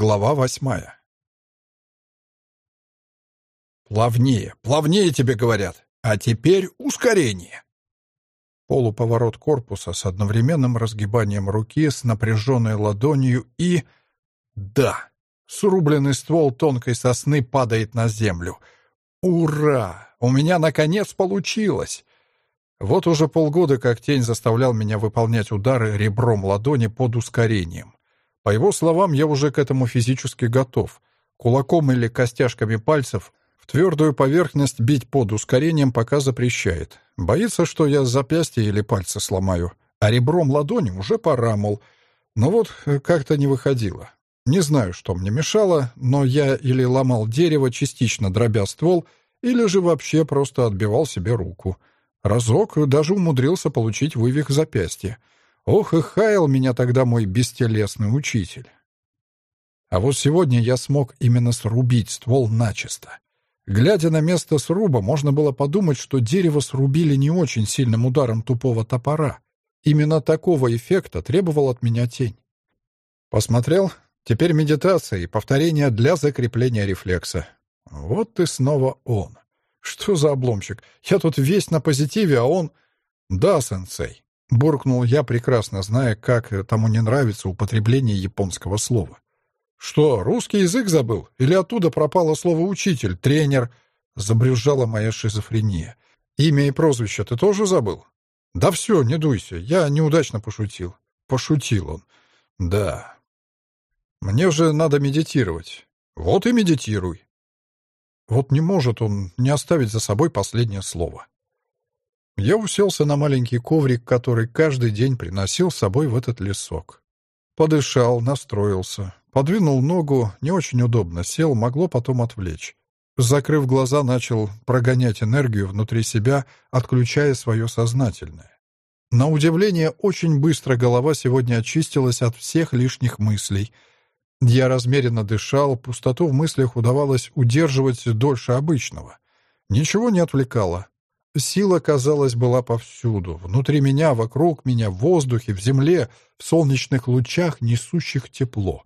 Глава восьмая. «Плавнее, плавнее тебе говорят, а теперь ускорение!» Полуповорот корпуса с одновременным разгибанием руки с напряженной ладонью и... Да! Срубленный ствол тонкой сосны падает на землю. Ура! У меня, наконец, получилось! Вот уже полгода как тень заставлял меня выполнять удары ребром ладони под ускорением. По его словам, я уже к этому физически готов. Кулаком или костяшками пальцев в твердую поверхность бить под ускорением пока запрещает. Боится, что я запястье или пальцы сломаю. А ребром ладони уже пора, мол. Но вот э, как-то не выходило. Не знаю, что мне мешало, но я или ломал дерево, частично дробя ствол, или же вообще просто отбивал себе руку. Разок даже умудрился получить вывих запястья. Ох, и хаял меня тогда мой бестелесный учитель. А вот сегодня я смог именно срубить ствол начисто. Глядя на место сруба, можно было подумать, что дерево срубили не очень сильным ударом тупого топора. Именно такого эффекта требовал от меня тень. Посмотрел? Теперь медитация и повторение для закрепления рефлекса. Вот ты снова он. Что за обломщик? Я тут весь на позитиве, а он... Да, сенсей. Буркнул я, прекрасно зная, как тому не нравится употребление японского слова. «Что, русский язык забыл? Или оттуда пропало слово «учитель», «тренер»?» Забрюзжала моя шизофрения. «Имя и прозвище ты тоже забыл?» «Да все, не дуйся, я неудачно пошутил». Пошутил он. «Да». «Мне же надо медитировать». «Вот и медитируй». Вот не может он не оставить за собой последнее слово. Я уселся на маленький коврик, который каждый день приносил с собой в этот лесок. Подышал, настроился, подвинул ногу, не очень удобно, сел, могло потом отвлечь. Закрыв глаза, начал прогонять энергию внутри себя, отключая свое сознательное. На удивление, очень быстро голова сегодня очистилась от всех лишних мыслей. Я размеренно дышал, пустоту в мыслях удавалось удерживать дольше обычного. Ничего не отвлекало. Сила, казалось, была повсюду. Внутри меня, вокруг меня, в воздухе, в земле, в солнечных лучах, несущих тепло.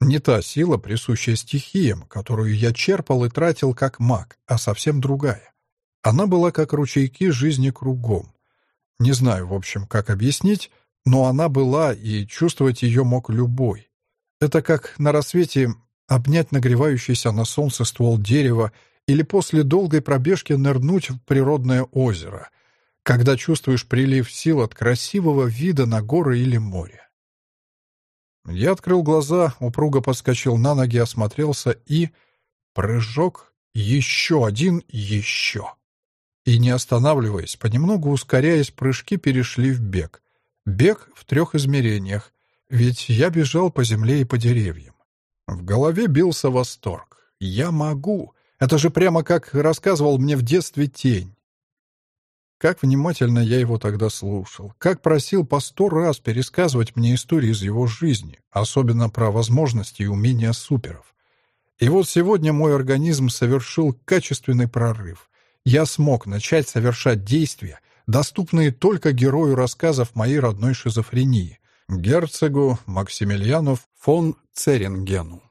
Не та сила, присущая стихиям, которую я черпал и тратил как маг, а совсем другая. Она была как ручейки жизни кругом. Не знаю, в общем, как объяснить, но она была, и чувствовать ее мог любой. Это как на рассвете обнять нагревающийся на солнце ствол дерева или после долгой пробежки нырнуть в природное озеро, когда чувствуешь прилив сил от красивого вида на горы или море. Я открыл глаза, упруго подскочил на ноги, осмотрелся и... Прыжок, еще один, еще. И не останавливаясь, понемногу ускоряясь, прыжки перешли в бег. Бег в трех измерениях, ведь я бежал по земле и по деревьям. В голове бился восторг. «Я могу! Это же прямо как рассказывал мне в детстве тень. Как внимательно я его тогда слушал, как просил по сто раз пересказывать мне истории из его жизни, особенно про возможности и умения суперов. И вот сегодня мой организм совершил качественный прорыв. Я смог начать совершать действия, доступные только герою рассказов моей родной шизофрении, герцогу Максимилиану фон Церингену.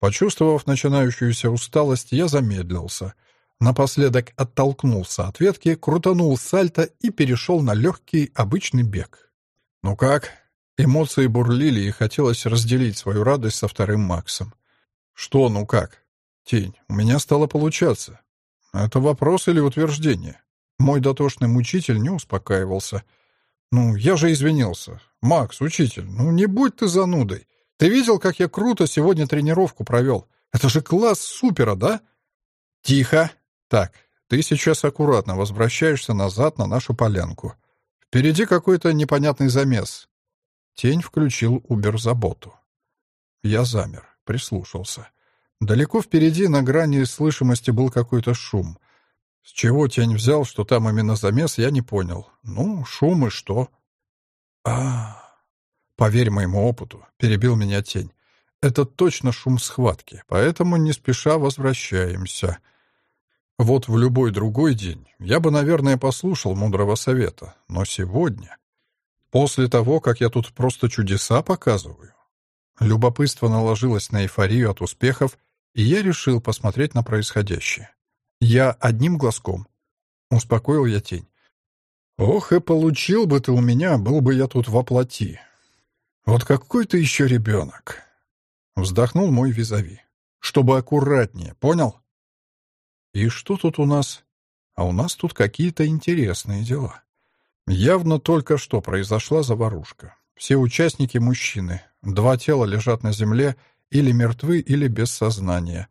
Почувствовав начинающуюся усталость, я замедлился. Напоследок оттолкнулся от ветки, крутанул сальто и перешел на легкий обычный бег. «Ну как?» Эмоции бурлили, и хотелось разделить свою радость со вторым Максом. «Что «ну как?» «Тень, у меня стало получаться». «Это вопрос или утверждение?» Мой дотошный мучитель не успокаивался. «Ну, я же извинился. Макс, учитель, ну не будь ты занудой. Ты видел, как я круто сегодня тренировку провел? Это же класс супера, да? Тихо. Так, ты сейчас аккуратно возвращаешься назад на нашу полянку. Впереди какой-то непонятный замес. Тень включил Убер-заботу. Я замер, прислушался. Далеко впереди на грани слышимости был какой-то шум. С чего тень взял, что там именно замес, я не понял. Ну, шум и что? а, -а, -а. «Поверь моему опыту», — перебил меня тень. «Это точно шум схватки, поэтому не спеша возвращаемся». Вот в любой другой день я бы, наверное, послушал мудрого совета, но сегодня, после того, как я тут просто чудеса показываю, Любопытство наложилось на эйфорию от успехов, и я решил посмотреть на происходящее. Я одним глазком. Успокоил я тень. Ох, и получил бы ты у меня, был бы я тут воплоти. Вот какой ты еще ребенок. Вздохнул мой визави. Чтобы аккуратнее, понял? И что тут у нас? А у нас тут какие-то интересные дела. Явно только что произошла заварушка. Все участники мужчины. Два тела лежат на земле, или мертвы, или без сознания.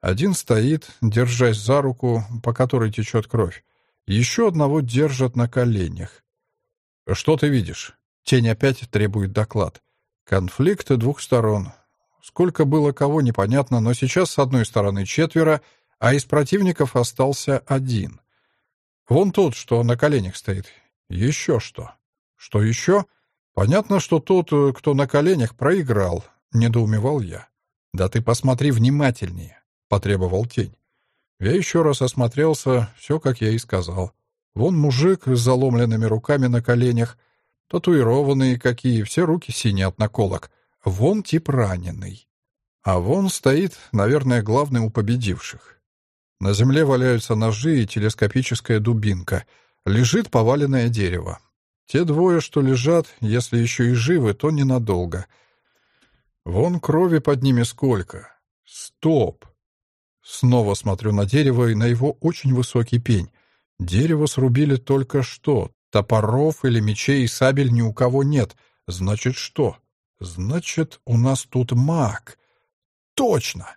Один стоит, держась за руку, по которой течет кровь. Еще одного держат на коленях. «Что ты видишь?» Тень опять требует доклад. Конфликт двух сторон. Сколько было кого, непонятно, но сейчас с одной стороны четверо, а из противников остался один. Вон тот, что на коленях стоит. Еще что? Что еще? Понятно, что тот, кто на коленях, проиграл. Недоумевал я. Да ты посмотри внимательнее потребовал тень. Я еще раз осмотрелся, все, как я и сказал. Вон мужик с заломленными руками на коленях, татуированные какие, все руки синие от наколок. Вон тип раненый. А вон стоит, наверное, главный у победивших. На земле валяются ножи и телескопическая дубинка. Лежит поваленное дерево. Те двое, что лежат, если еще и живы, то ненадолго. Вон крови под ними сколько. Стоп! Снова смотрю на дерево и на его очень высокий пень. Дерево срубили только что. Топоров или мечей и сабель ни у кого нет. Значит, что? Значит, у нас тут маг. Точно!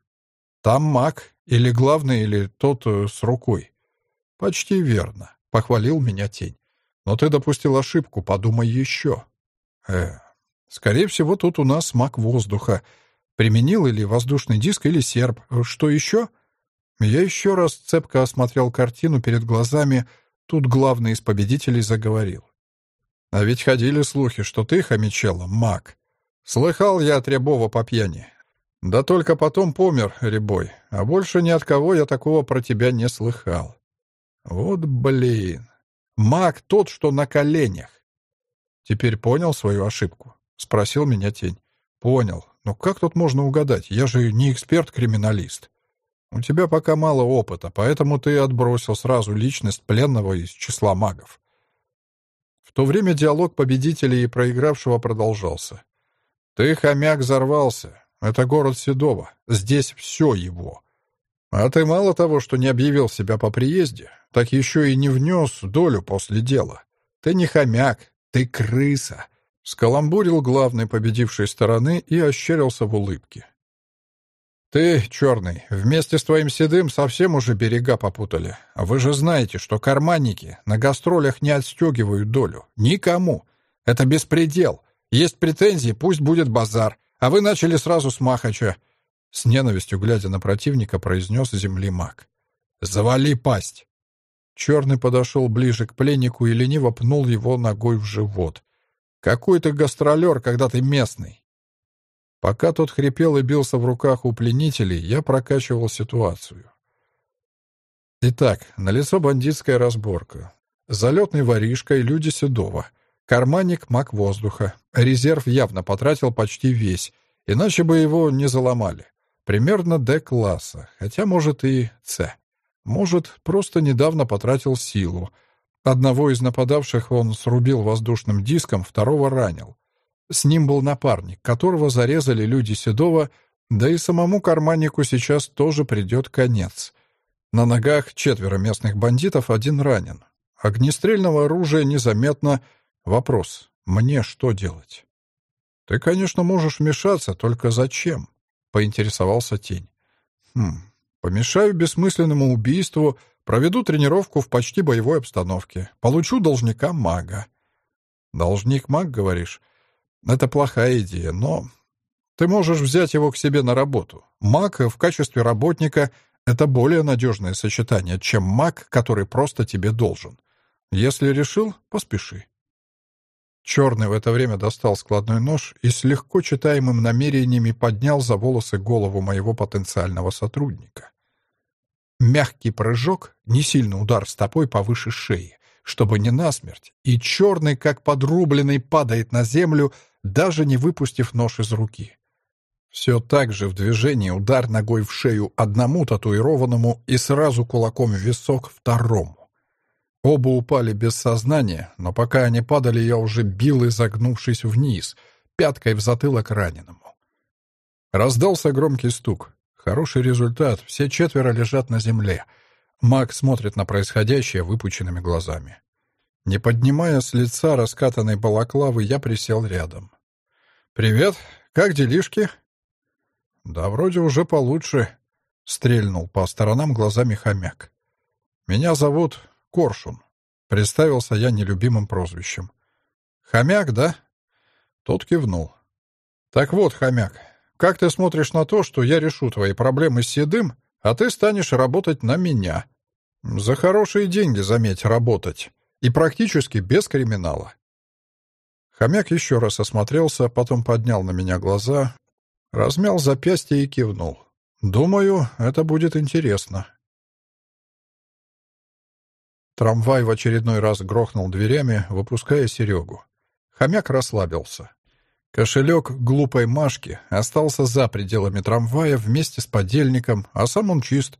Там маг, или главный, или тот э, с рукой. Почти верно, — похвалил меня тень. Но ты допустил ошибку, подумай еще. Э, скорее всего, тут у нас маг воздуха — Применил или воздушный диск, или серп. Что еще? Я еще раз цепко осмотрел картину перед глазами. Тут главный из победителей заговорил. А ведь ходили слухи, что ты, хомячела, маг. Слыхал я от Рябова по пьяни. Да только потом помер, Рябой, а больше ни от кого я такого про тебя не слыхал. Вот блин. Маг тот, что на коленях. Теперь понял свою ошибку? Спросил меня тень. Понял. Но как тут можно угадать? Я же не эксперт-криминалист. У тебя пока мало опыта, поэтому ты отбросил сразу личность пленного из числа магов. В то время диалог победителей и проигравшего продолжался. Ты, хомяк, взорвался. Это город Седова. Здесь все его. А ты мало того, что не объявил себя по приезде, так еще и не внес долю после дела. Ты не хомяк, ты крыса. Скаламбурил главной победившей стороны и ощерился в улыбке. «Ты, черный, вместе с твоим седым совсем уже берега попутали. Вы же знаете, что карманники на гастролях не отстегивают долю. Никому. Это беспредел. Есть претензии, пусть будет базар. А вы начали сразу с Махача». С ненавистью, глядя на противника, произнес земли маг. «Завали пасть!» Черный подошел ближе к пленнику и лениво пнул его ногой в живот. Какой ты гастролер, когда ты местный? Пока тот хрипел и бился в руках у пленителей, я прокачивал ситуацию. Итак, налицо бандитская разборка. Залетный воришка и люди Седова. Карманник маг воздуха. Резерв явно потратил почти весь, иначе бы его не заломали. Примерно Д-класса, хотя, может, и С. Может, просто недавно потратил силу, Одного из нападавших он срубил воздушным диском, второго ранил. С ним был напарник, которого зарезали люди Седова, да и самому карманнику сейчас тоже придет конец. На ногах четверо местных бандитов, один ранен. Огнестрельного оружия незаметно. Вопрос, мне что делать? «Ты, конечно, можешь вмешаться, только зачем?» — поинтересовался тень. «Хм, помешаю бессмысленному убийству», Проведу тренировку в почти боевой обстановке. Получу должника мага. Должник маг, говоришь? Это плохая идея, но... Ты можешь взять его к себе на работу. Маг в качестве работника — это более надежное сочетание, чем маг, который просто тебе должен. Если решил, поспеши. Черный в это время достал складной нож и с легко читаемым намерениями поднял за волосы голову моего потенциального сотрудника. Мягкий прыжок, не сильный удар стопой повыше шеи, чтобы не насмерть, и черный, как подрубленный, падает на землю, даже не выпустив нож из руки. Все так же в движении удар ногой в шею одному татуированному и сразу кулаком в висок второму. Оба упали без сознания, но пока они падали, я уже бил, изогнувшись вниз, пяткой в затылок раненому. Раздался громкий стук. Хороший результат, все четверо лежат на земле. Маг смотрит на происходящее выпученными глазами. Не поднимая с лица раскатанной балаклавы, я присел рядом. «Привет, как делишки?» «Да вроде уже получше», — стрельнул по сторонам глазами хомяк. «Меня зовут Коршун», — представился я нелюбимым прозвищем. «Хомяк, да?» Тот кивнул. «Так вот, хомяк, как ты смотришь на то, что я решу твои проблемы с Седым, а ты станешь работать на меня? За хорошие деньги, заметь, работать. И практически без криминала». Хомяк еще раз осмотрелся, потом поднял на меня глаза, Размял запястье и кивнул. «Думаю, это будет интересно». Трамвай в очередной раз грохнул дверями, выпуская Серегу. Хомяк расслабился. Кошелек глупой Машки остался за пределами трамвая вместе с подельником, а сам он чист.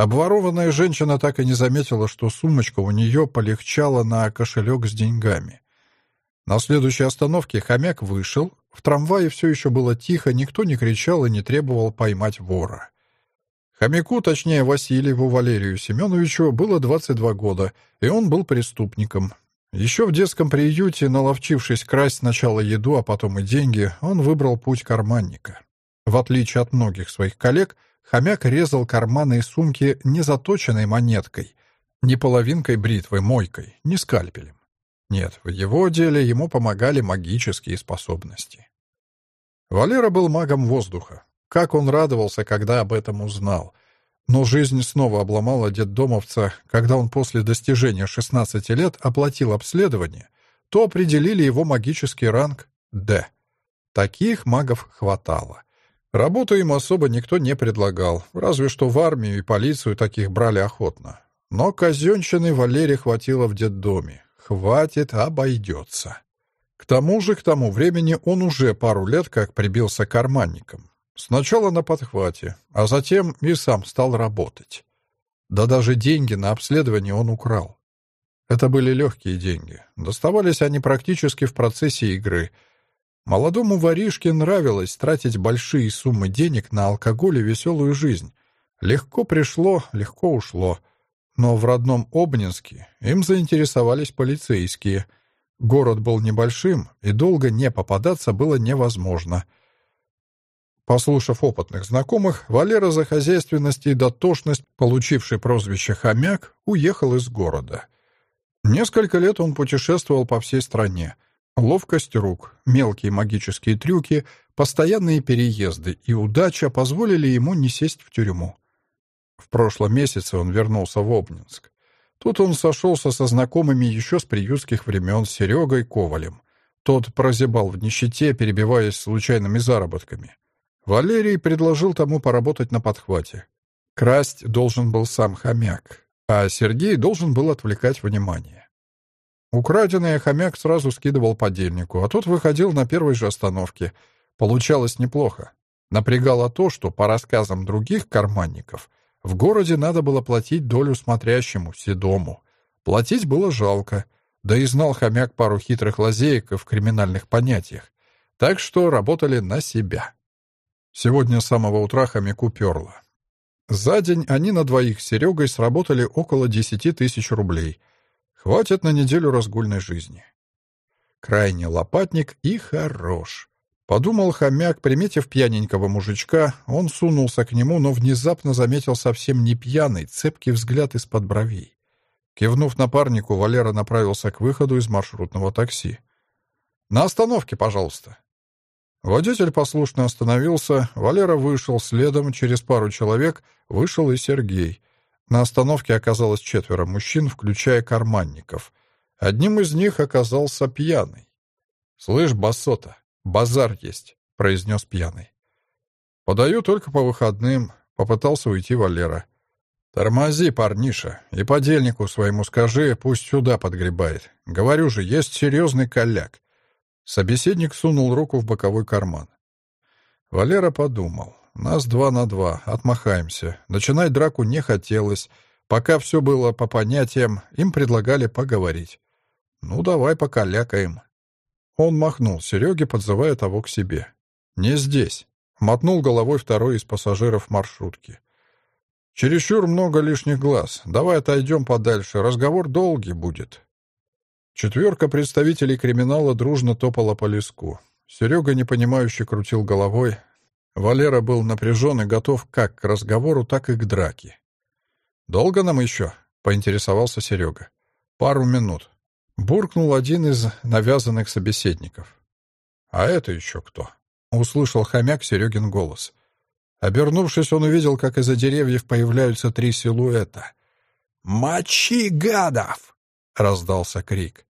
Обворованная женщина так и не заметила, что сумочка у нее полегчала на кошелек с деньгами. На следующей остановке хомяк вышел, в трамвае все еще было тихо, никто не кричал и не требовал поймать вора. Хомяку, точнее Васильеву Валерию Семеновичу, было 22 года, и он был преступником. Еще в детском приюте, наловчившись красть сначала еду, а потом и деньги, он выбрал путь карманника. В отличие от многих своих коллег, хомяк резал карманы и сумки не заточенной монеткой, не половинкой бритвы, мойкой, не скальпелем. Нет, в его деле ему помогали магические способности. Валера был магом воздуха. Как он радовался, когда об этом узнал. Но жизнь снова обломала детдомовца, когда он после достижения 16 лет оплатил обследование, то определили его магический ранг «Д». Таких магов хватало. Работу им особо никто не предлагал, разве что в армию и полицию таких брали охотно. Но казенщины Валере хватило в детдоме. Хватит, обойдется. К тому же, к тому времени он уже пару лет как прибился карманником. Сначала на подхвате, а затем и сам стал работать. Да даже деньги на обследование он украл. Это были легкие деньги. Доставались они практически в процессе игры. Молодому воришке нравилось тратить большие суммы денег на алкоголь и веселую жизнь. Легко пришло, легко ушло — но в родном Обнинске им заинтересовались полицейские. Город был небольшим, и долго не попадаться было невозможно. Послушав опытных знакомых, Валера за хозяйственность и дотошность, получивший прозвище «хомяк», уехал из города. Несколько лет он путешествовал по всей стране. Ловкость рук, мелкие магические трюки, постоянные переезды и удача позволили ему не сесть в тюрьму. В прошлом месяце он вернулся в Обнинск. Тут он сошелся со знакомыми еще с приютских времен Серегой Ковалем. Тот прозябал в нищете, перебиваясь случайными заработками. Валерий предложил тому поработать на подхвате. Красть должен был сам хомяк, а Сергей должен был отвлекать внимание. Украденный хомяк сразу скидывал подельнику, а тот выходил на первой же остановке. Получалось неплохо. Напрягало то, что, по рассказам других карманников, в городе надо было платить долю смотрящему, седому. Платить было жалко. Да и знал хомяк пару хитрых лазеек в криминальных понятиях. Так что работали на себя. Сегодня с самого утра хомяку перло. За день они на двоих с Серегой сработали около десяти тысяч рублей. Хватит на неделю разгульной жизни. Крайне лопатник и хорош. Подумал хомяк, приметив пьяненького мужичка, он сунулся к нему, но внезапно заметил совсем не пьяный, цепкий взгляд из-под бровей. Кивнув напарнику, Валера направился к выходу из маршрутного такси. «На остановке, пожалуйста». Водитель послушно остановился, Валера вышел следом, через пару человек вышел и Сергей. На остановке оказалось четверо мужчин, включая карманников. Одним из них оказался пьяный. «Слышь, басота, «Базар есть», — произнес пьяный. «Подаю только по выходным», — попытался уйти Валера. «Тормози, парниша, и подельнику своему скажи, пусть сюда подгребает. Говорю же, есть серьезный коляк». Собеседник сунул руку в боковой карман. Валера подумал. Нас два на два, отмахаемся. Начинать драку не хотелось. Пока все было по понятиям, им предлагали поговорить. «Ну, давай покалякаем». Он махнул Сереге, подзывая того к себе. «Не здесь», — мотнул головой второй из пассажиров маршрутки. «Чересчур много лишних глаз. Давай отойдем подальше. Разговор долгий будет». Четверка представителей криминала дружно топала по леску. Серега непонимающе крутил головой. Валера был напряжен и готов как к разговору, так и к драке. «Долго нам еще?» — поинтересовался Серега. «Пару минут». Буркнул один из навязанных собеседников. «А это еще кто?» — услышал хомяк Серегин голос. Обернувшись, он увидел, как из-за деревьев появляются три силуэта. «Мочи, гадов!» — раздался крик.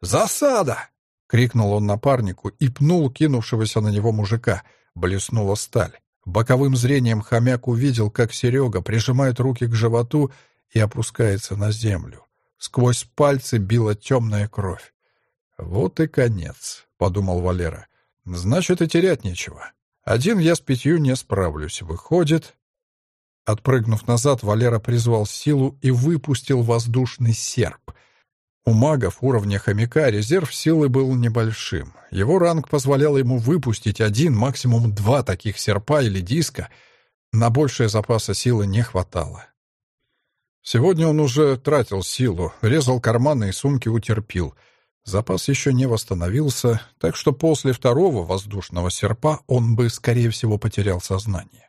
«Засада!» — крикнул он напарнику и пнул кинувшегося на него мужика. Блеснула сталь. Боковым зрением хомяк увидел, как Серега прижимает руки к животу и опускается на землю. Сквозь пальцы била темная кровь. «Вот и конец», — подумал Валера. «Значит, и терять нечего. Один я с пятью не справлюсь. Выходит...» Отпрыгнув назад, Валера призвал силу и выпустил воздушный серп. У магов уровня хомяка резерв силы был небольшим. Его ранг позволял ему выпустить один, максимум два таких серпа или диска. На большее запаса силы не хватало. Сегодня он уже тратил силу, резал карманы и сумки утерпел. Запас еще не восстановился, так что после второго воздушного серпа он бы, скорее всего, потерял сознание.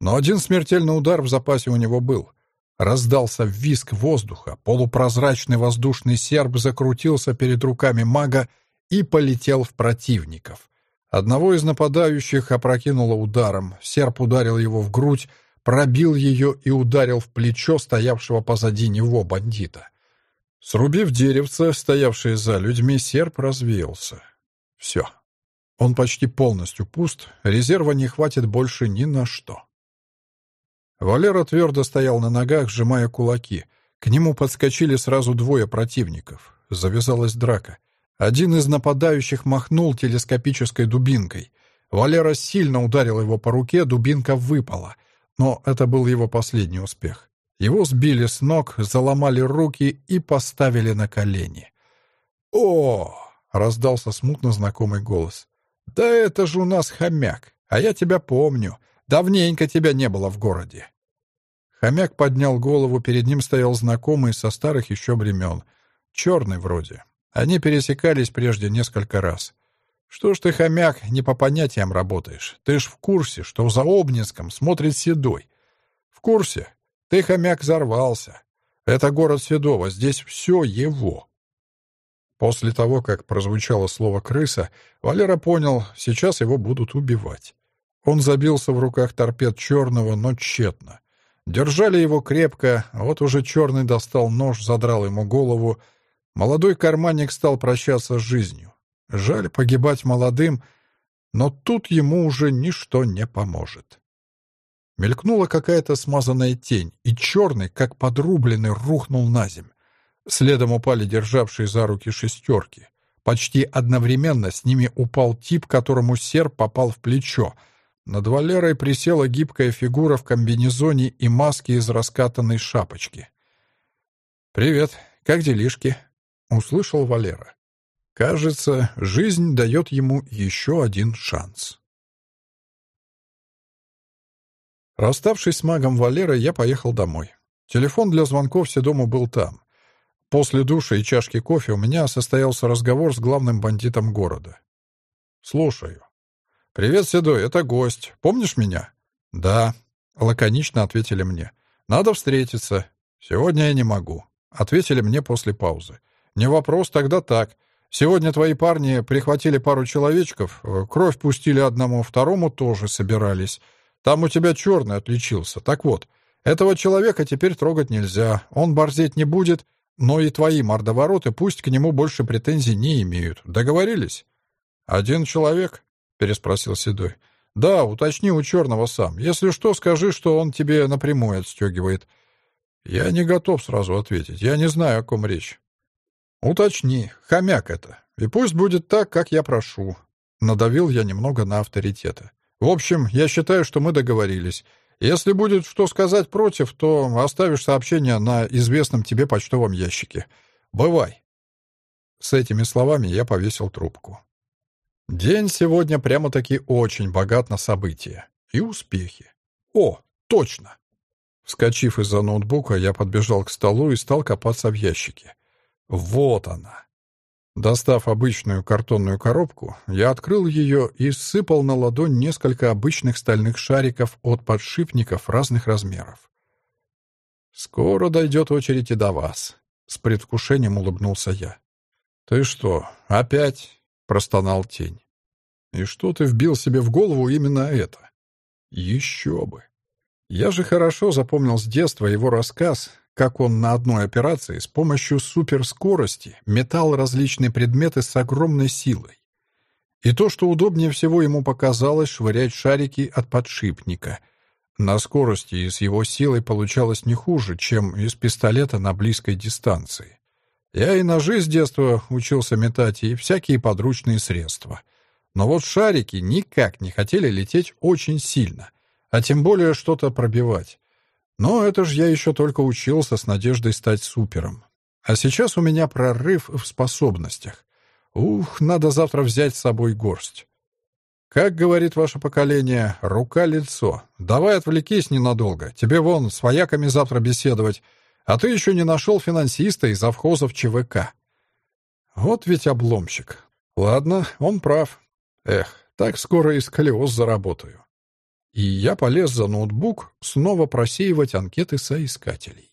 Но один смертельный удар в запасе у него был — Раздался визг воздуха, полупрозрачный воздушный серп закрутился перед руками мага и полетел в противников. Одного из нападающих опрокинуло ударом, серп ударил его в грудь, пробил ее и ударил в плечо стоявшего позади него бандита. Срубив деревце, стоявшее за людьми, серп развеялся. Все. Он почти полностью пуст, резерва не хватит больше ни на что. Валера твердо стоял на ногах, сжимая кулаки. К нему подскочили сразу двое противников. Завязалась драка. Один из нападающих махнул телескопической дубинкой. Валера сильно ударил его по руке, дубинка выпала. Но это был его последний успех. Его сбили с ног, заломали руки и поставили на колени. «О!» — раздался смутно знакомый голос. «Да это же у нас хомяк, а я тебя помню. Давненько тебя не было в городе». Хомяк поднял голову, перед ним стоял знакомый со старых еще времен. Черный вроде. Они пересекались прежде несколько раз. «Что ж ты, хомяк, не по понятиям работаешь? Ты ж в курсе, что за Обнинском смотрит Седой». «В курсе. Ты, хомяк, взорвался. Это город Седова, здесь все его». После того, как прозвучало слово «крыса», Валера понял, сейчас его будут убивать. Он забился в руках торпед черного, но тщетно. Держали его крепко, а вот уже черный достал нож, задрал ему голову. Молодой карманник стал прощаться с жизнью. Жаль погибать молодым, но тут ему уже ничто не поможет. Мелькнула какая-то смазанная тень, и черный, как подрубленный, рухнул на земь. Следом упали державшие за руки шестерки. Почти одновременно с ними упал тип, которому серп попал в плечо — над Валерой присела гибкая фигура в комбинезоне и маске из раскатанной шапочки. «Привет, как делишки?» — услышал Валера. Кажется, жизнь дает ему еще один шанс. Расставшись с магом Валерой, я поехал домой. Телефон для звонков Седому был там. После душа и чашки кофе у меня состоялся разговор с главным бандитом города. «Слушаю». «Привет, Седой, это гость. Помнишь меня?» «Да», — лаконично ответили мне. «Надо встретиться. Сегодня я не могу», — ответили мне после паузы. «Не вопрос, тогда так. Сегодня твои парни прихватили пару человечков, э, кровь пустили одному, второму тоже собирались. Там у тебя черный отличился. Так вот, этого человека теперь трогать нельзя. Он борзеть не будет, но и твои мордовороты пусть к нему больше претензий не имеют. Договорились?» «Один человек?» Переспросил Седой. «Да, уточни у черного сам. Если что, скажи, что он тебе напрямую отстегивает». «Я не готов сразу ответить. Я не знаю, о ком речь». «Уточни. Хомяк это. И пусть будет так, как я прошу». Надавил я немного на авторитета. В общем, я считаю, что мы договорились. Если будет что сказать против, то оставишь сообщение на известном тебе почтовом ящике. Бывай. С этими словами я повесил трубку. День сегодня прямо-таки очень богат на события и успехи. О, точно! Вскочив из-за ноутбука, я подбежал к столу и стал копаться в ящике. Вот она. Достав обычную картонную коробку, я открыл ее и сыпал на ладонь несколько обычных стальных шариков от подшипников разных размеров. «Скоро дойдет очередь и до вас», — с предвкушением улыбнулся я. «Ты что, опять?» — простонал тень. «И что ты вбил себе в голову именно это?» «Еще бы!» Я же хорошо запомнил с детства его рассказ, как он на одной операции с помощью суперскорости метал различные предметы с огромной силой. И то, что удобнее всего ему показалось швырять шарики от подшипника. На скорости и с его силой получалось не хуже, чем из пистолета на близкой дистанции. Я и ножи с детства учился метать, и всякие подручные средства. Но вот шарики никак не хотели лететь очень сильно, а тем более что-то пробивать. Но это ж я еще только учился с надеждой стать супером. А сейчас у меня прорыв в способностях. Ух, надо завтра взять с собой горсть. Как говорит ваше поколение, рука-лицо. Давай отвлекись ненадолго. Тебе вон с вояками завтра беседовать. А ты еще не нашел финансиста из завхозов ЧВК. Вот ведь обломщик. Ладно, он прав. Эх, так скоро и сколиоз заработаю и я полез за ноутбук снова просеивать анкеты соискателей.